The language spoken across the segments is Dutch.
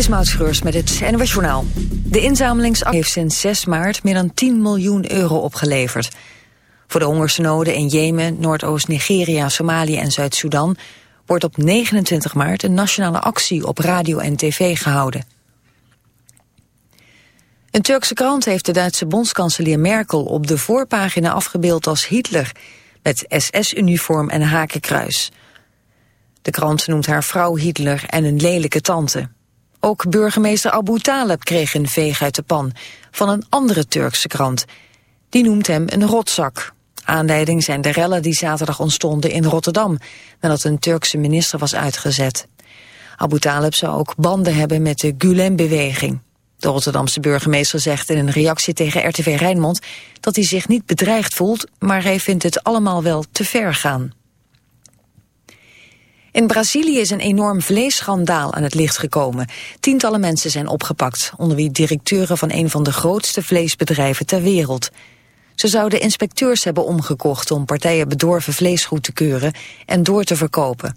Is met het NWS Journaal. De inzamelingsactie heeft sinds 6 maart meer dan 10 miljoen euro opgeleverd. Voor de hongersnoden in Jemen, Noordoost-Nigeria, Somalië en Zuid-Soedan... wordt op 29 maart een nationale actie op radio en tv gehouden. Een Turkse krant heeft de Duitse bondskanselier Merkel... op de voorpagina afgebeeld als Hitler... met SS-uniform en hakenkruis... De krant noemt haar vrouw Hitler en een lelijke tante. Ook burgemeester Abu Taleb kreeg een veeg uit de pan van een andere Turkse krant. Die noemt hem een rotzak. Aanleiding zijn de rellen die zaterdag ontstonden in Rotterdam... nadat een Turkse minister was uitgezet. Abu Taleb zou ook banden hebben met de Gulen-beweging. De Rotterdamse burgemeester zegt in een reactie tegen RTV Rijnmond... dat hij zich niet bedreigd voelt, maar hij vindt het allemaal wel te ver gaan. In Brazilië is een enorm vleesschandaal aan het licht gekomen. Tientallen mensen zijn opgepakt, onder wie directeuren van een van de grootste vleesbedrijven ter wereld. Ze zouden inspecteurs hebben omgekocht om partijen bedorven vlees goed te keuren en door te verkopen.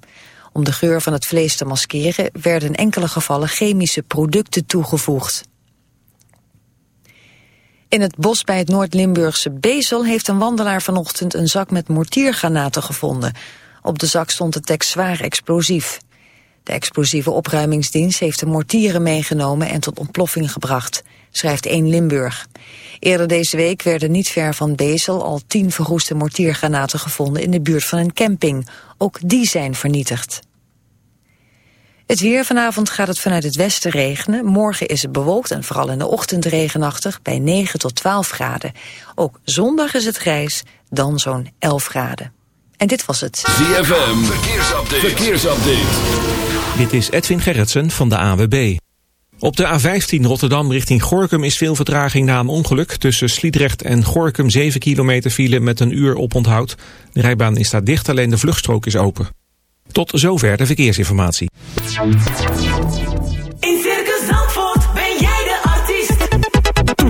Om de geur van het vlees te maskeren werden in enkele gevallen chemische producten toegevoegd. In het bos bij het Noord-Limburgse Bezel heeft een wandelaar vanochtend een zak met mortiergranaten gevonden. Op de zak stond de tekst zwaar explosief. De explosieve opruimingsdienst heeft de mortieren meegenomen en tot ontploffing gebracht, schrijft 1 Limburg. Eerder deze week werden niet ver van Bezel al tien verroeste mortiergranaten gevonden in de buurt van een camping. Ook die zijn vernietigd. Het weer vanavond gaat het vanuit het westen regenen. Morgen is het bewolkt en vooral in de ochtend regenachtig bij 9 tot 12 graden. Ook zondag is het grijs, dan zo'n 11 graden. En dit was het. ZFM, verkeersupdate. verkeersupdate. Dit is Edwin Gerritsen van de AWB. Op de A15 Rotterdam richting Gorkum is veel vertraging na een ongeluk. Tussen Sliedrecht en Gorkum 7 kilometer file met een uur op onthoud. De rijbaan is daar dicht, alleen de vluchtstrook is open. Tot zover de verkeersinformatie.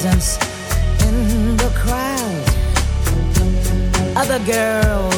presence in the crowd. Other girls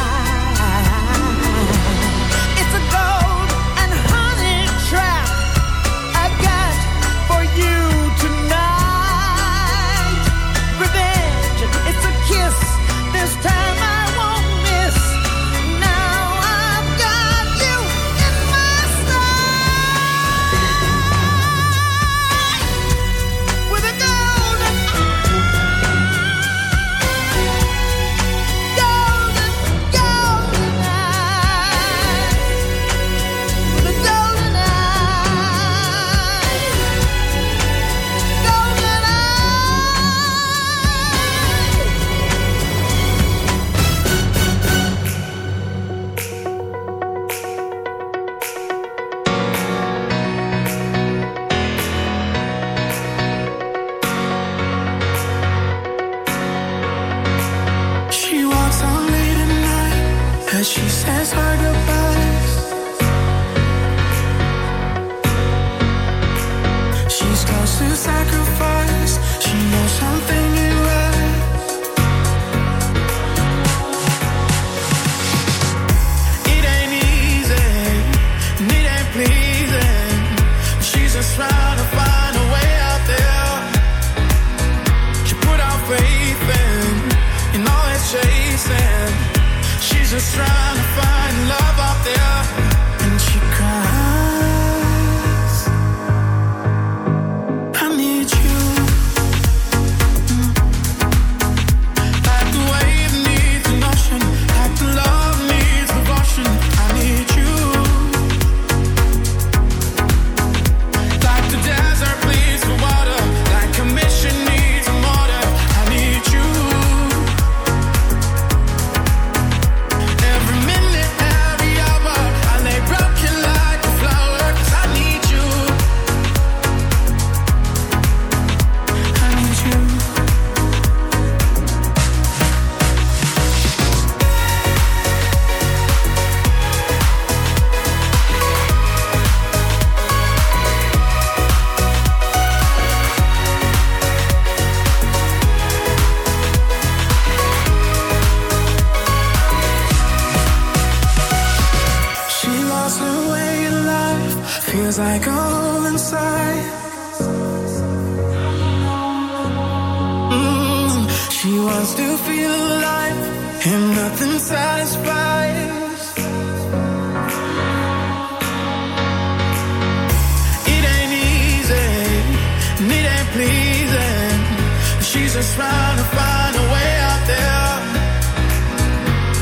trying to find a way out there.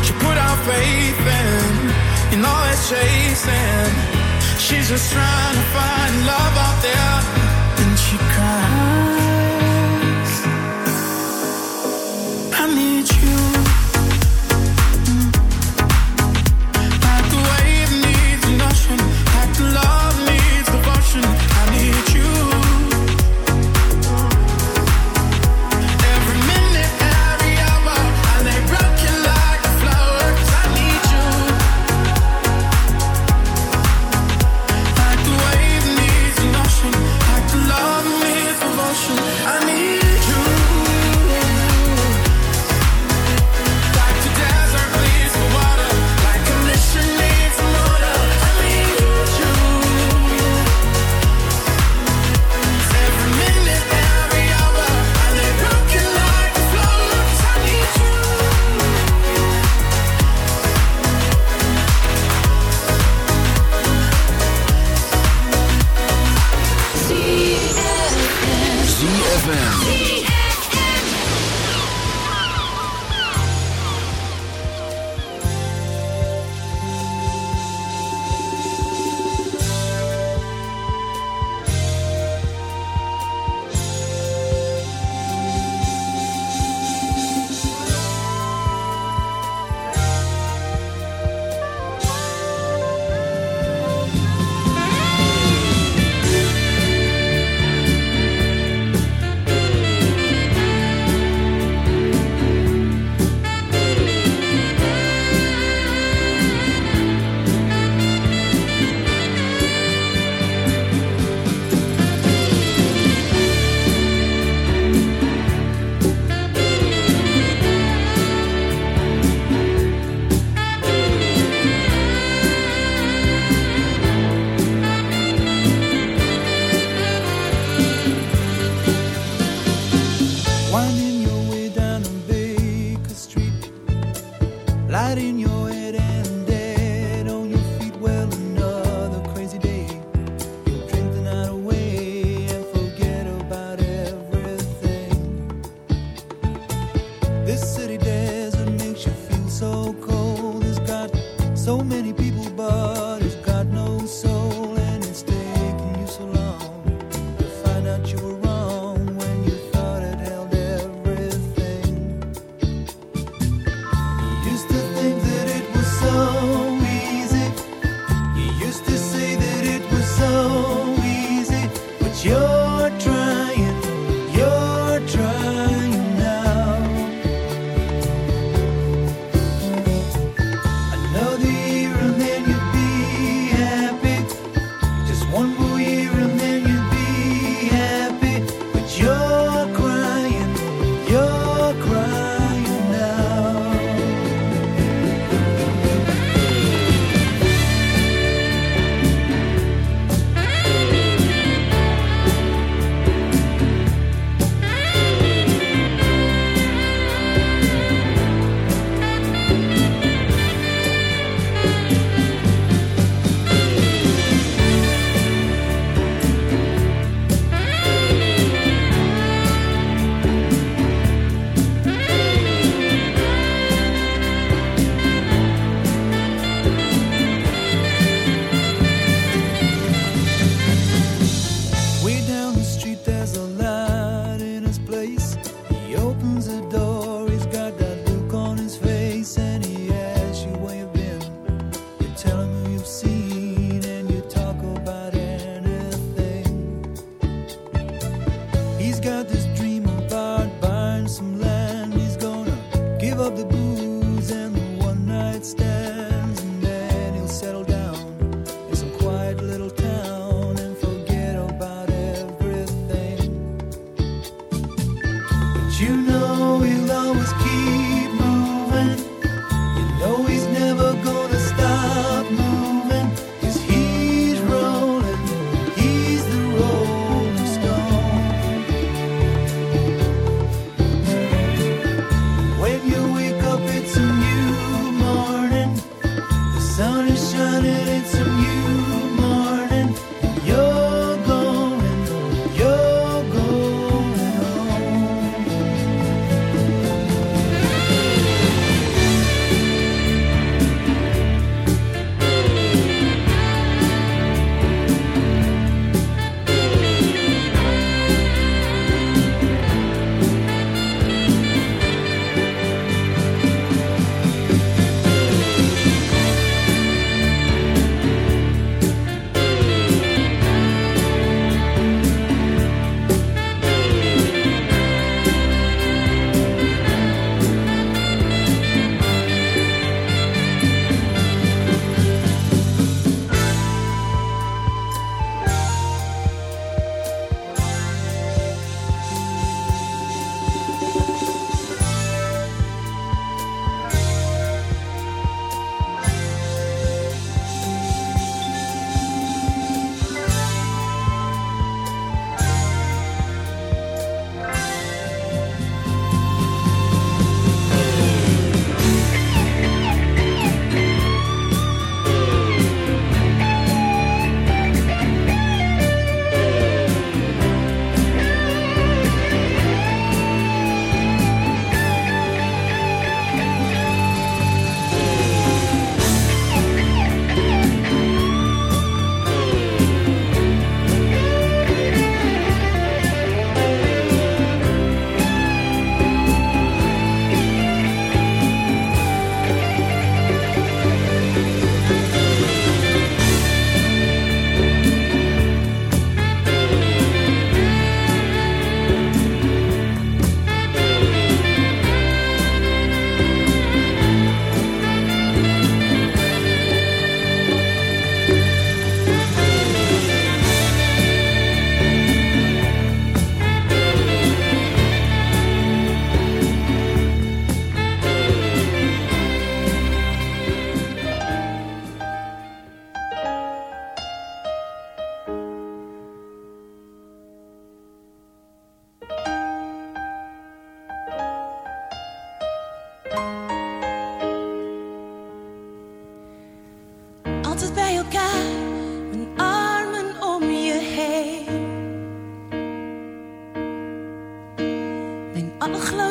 She put out faith in, in all that chasing. She's just trying to find love out there.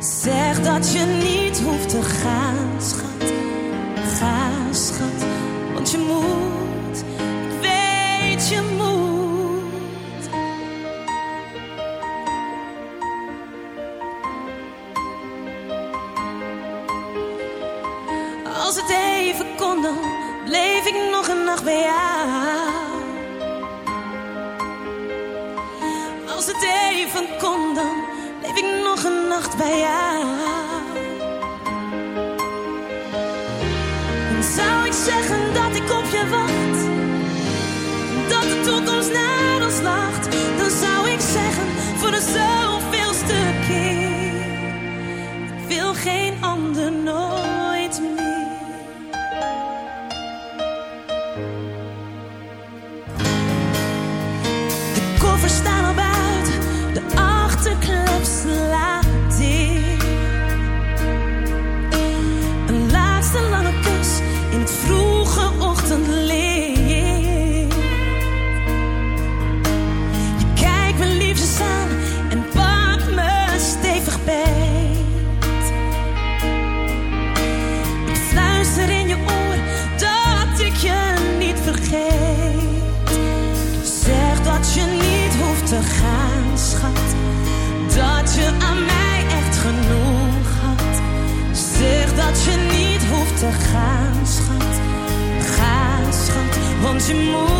Zeg dat je niet hoeft te gaan, schat. to move.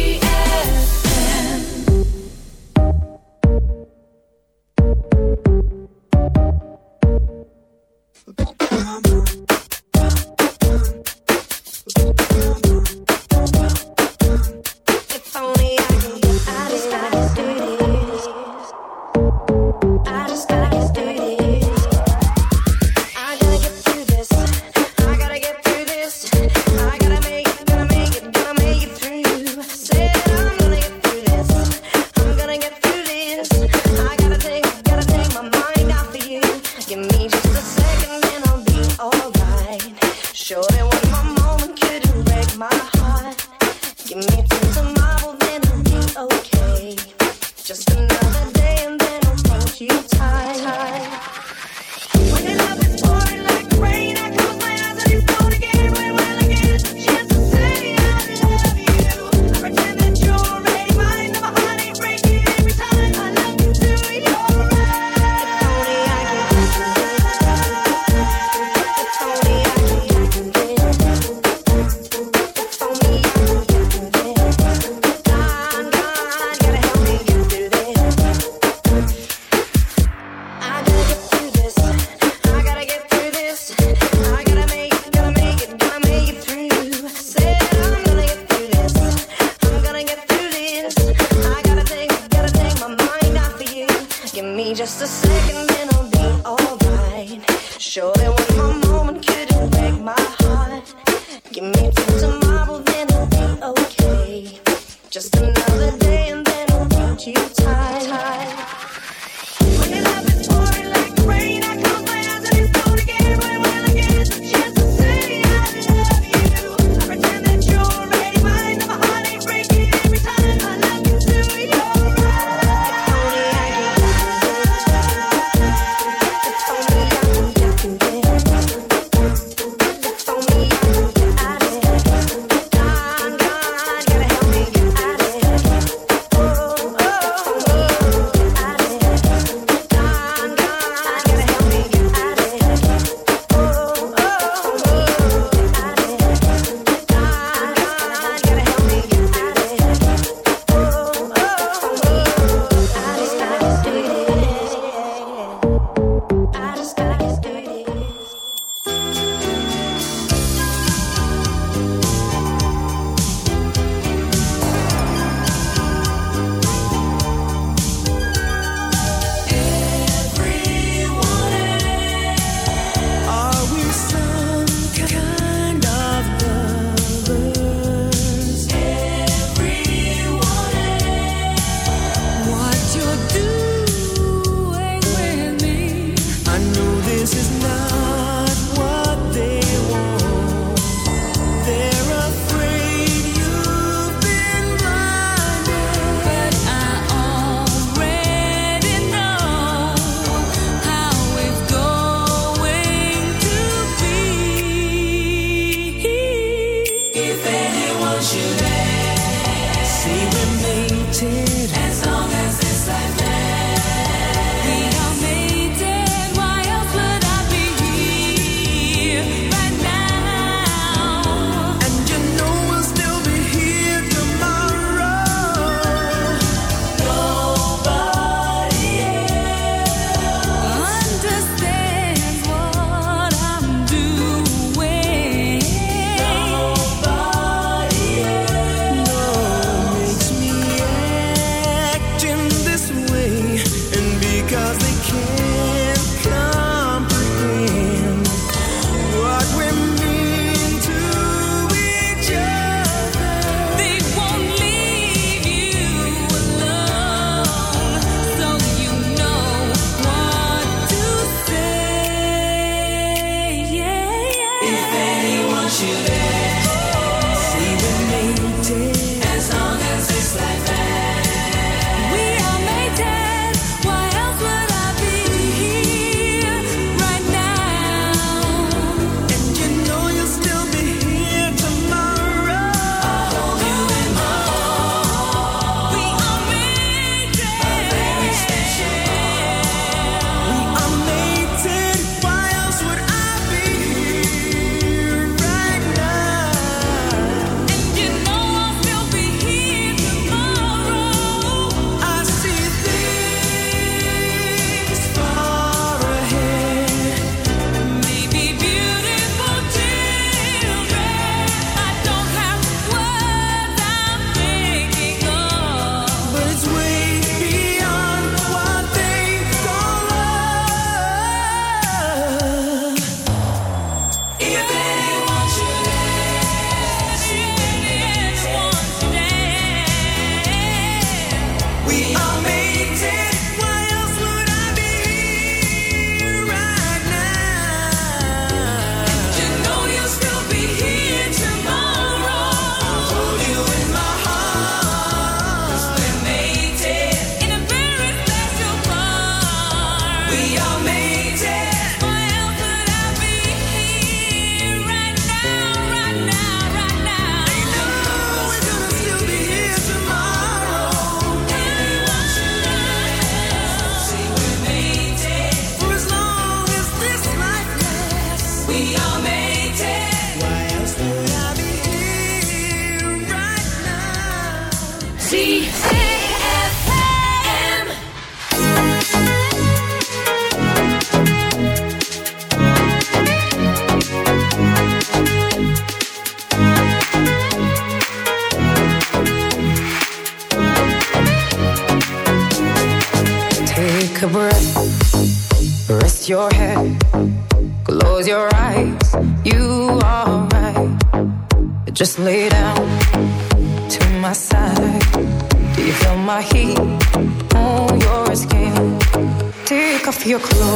No.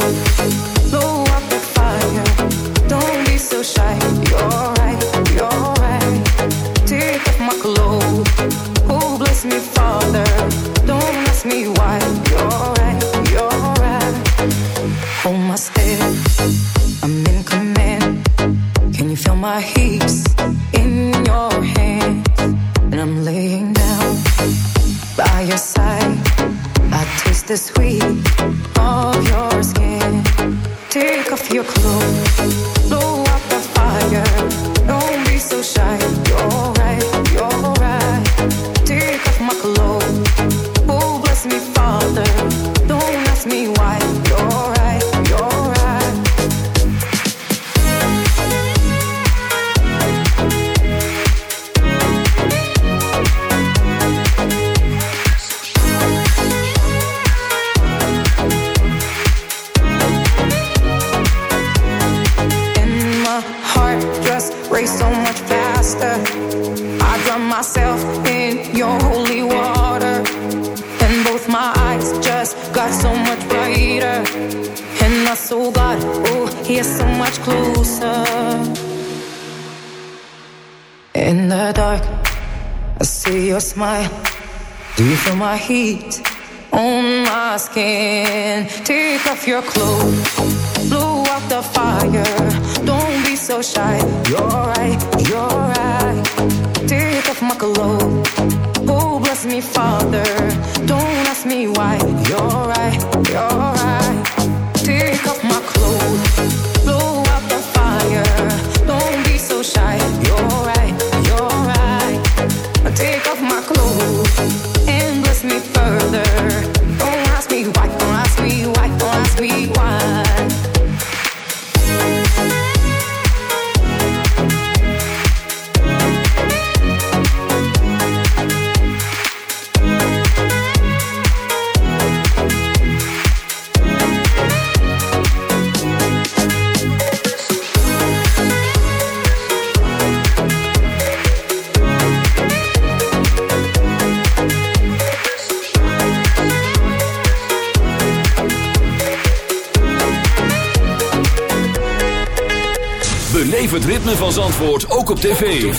low. I heat. ook op tv.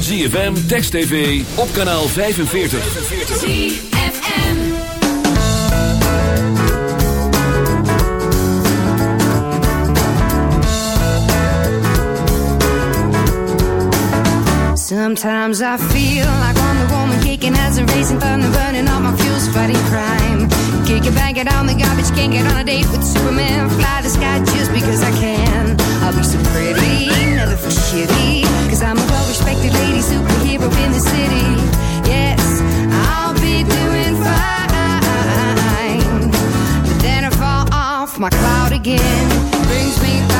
ZFM, Text TV, op kanaal 45. ZFM Sometimes I feel like I'm the woman taken as a reason for burning all my fuels fighting crime. Kick it, back, get on the garbage, can't get on a date with Superman. Fly the sky just because I can. I'll be so pretty, never for shitty. Cause I'm a well respected lady superhero in the city. Yes, I'll be doing fine. But then I fall off my cloud again. Brings me back.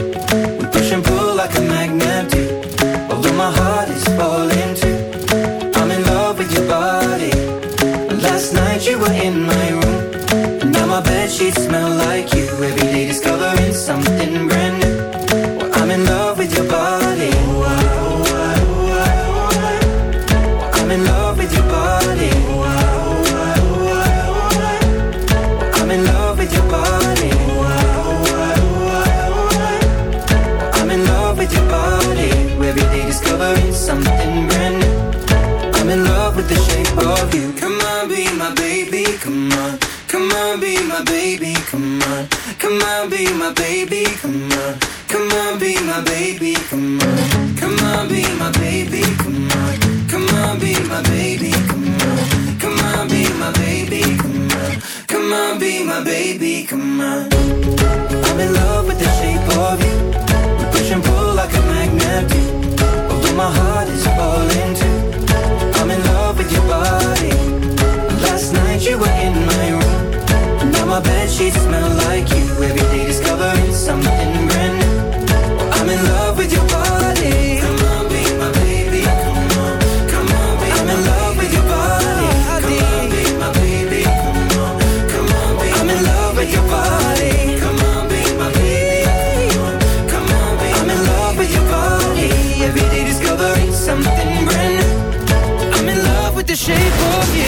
shape of you.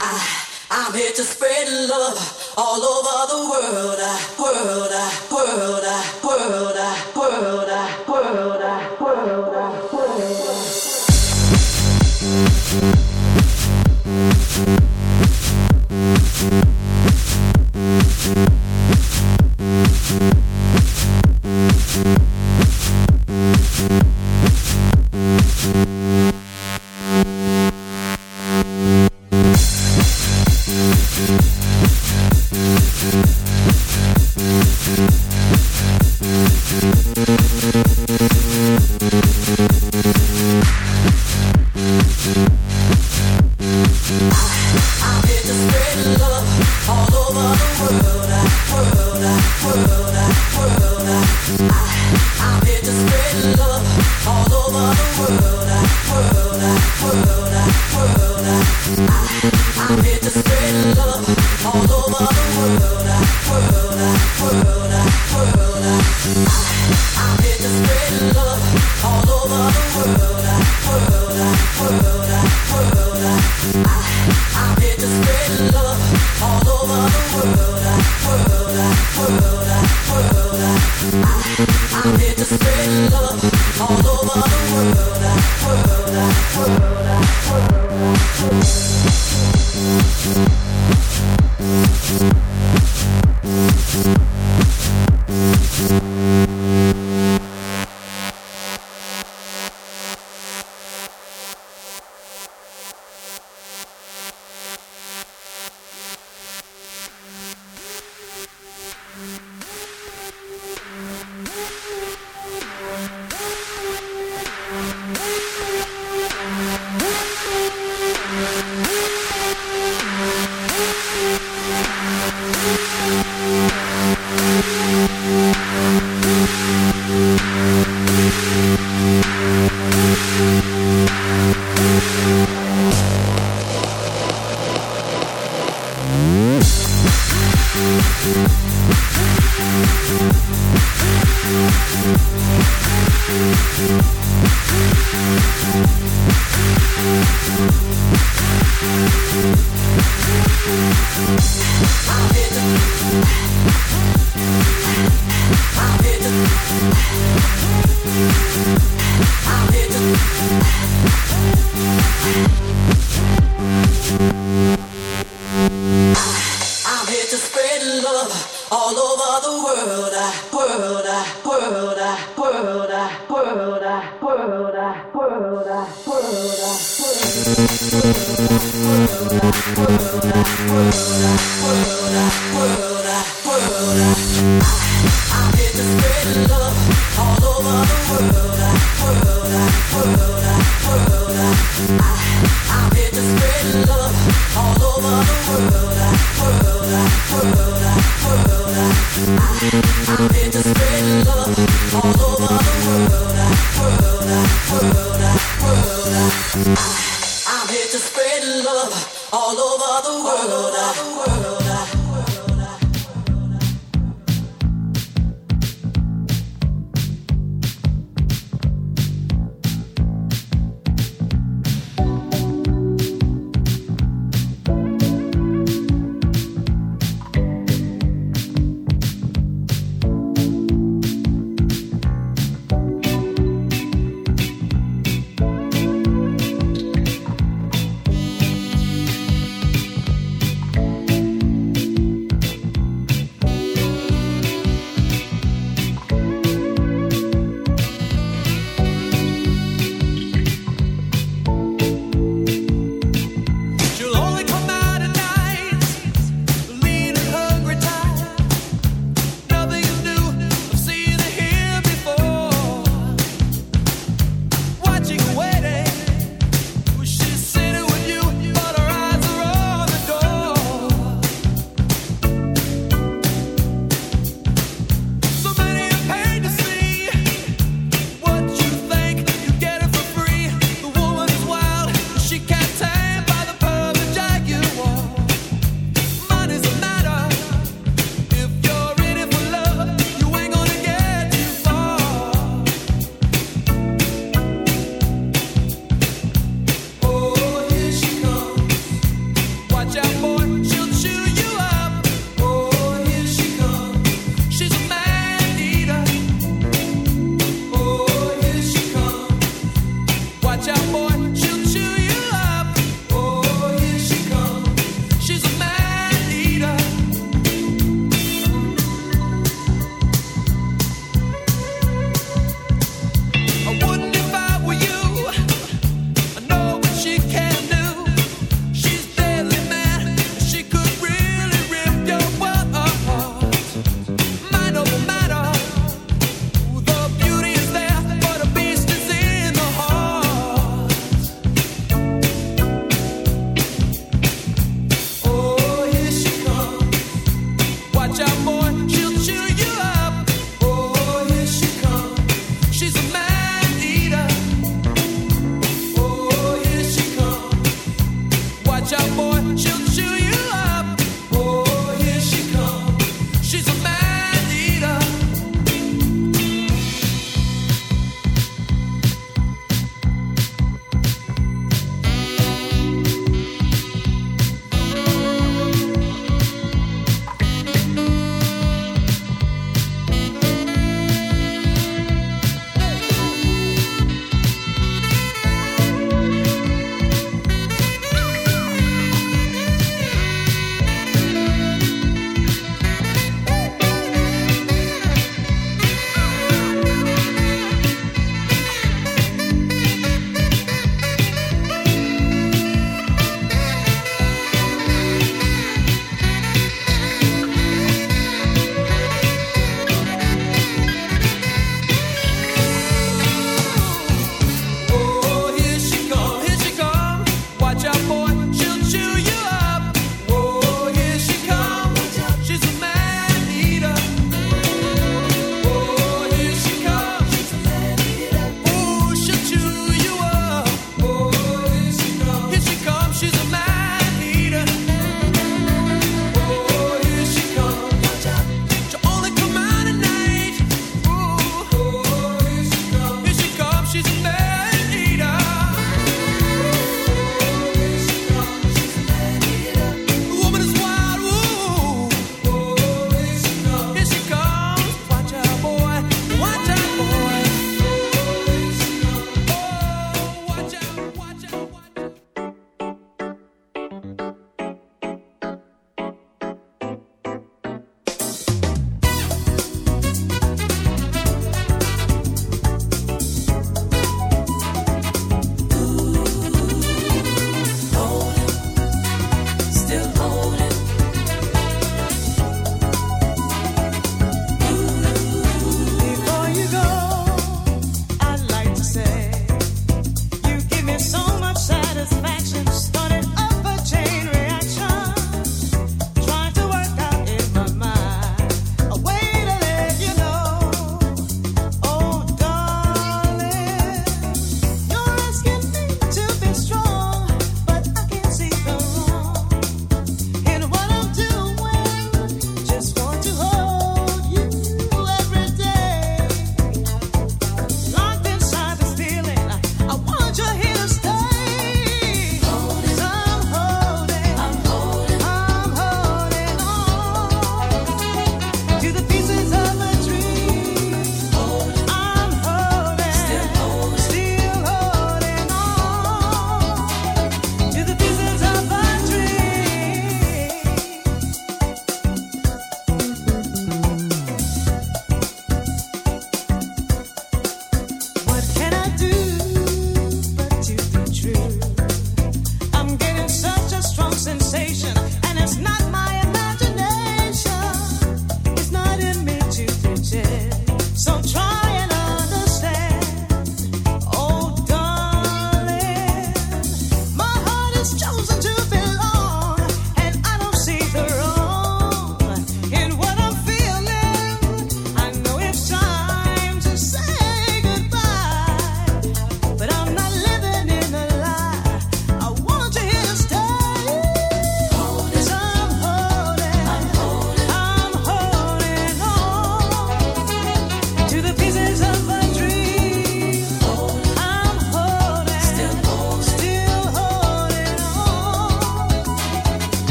Ah, I'm here to spread love all over the world. Ah, world. Ah, world.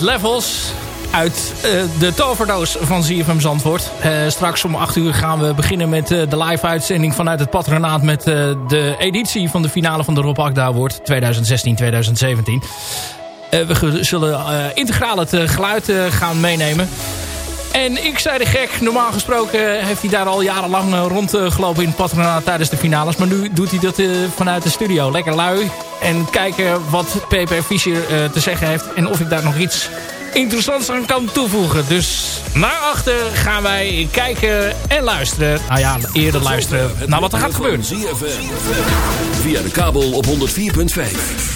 Levels uit eh, de toverdoos van ZFM Zandvoort. Eh, straks om 8 uur gaan we beginnen met eh, de live-uitzending vanuit het patronaat... met de editie van de finale van de Rob Award 2016-2017. Eh, we zullen integraal het geluid gaan meenemen. En ik zei de gek, normaal gesproken heeft hij daar al jarenlang eh, rondgelopen in het patronaat tijdens de finales. Maar nu doet hij dat eh, vanuit de studio. Lekker lui. En kijken wat PP Fischer eh, te zeggen heeft. En of ik daar nog iets interessants aan kan toevoegen. Dus naar achter gaan wij kijken en luisteren. Nou ja, eerder luisteren naar wat er gaat gebeuren. Via de kabel op 104.5.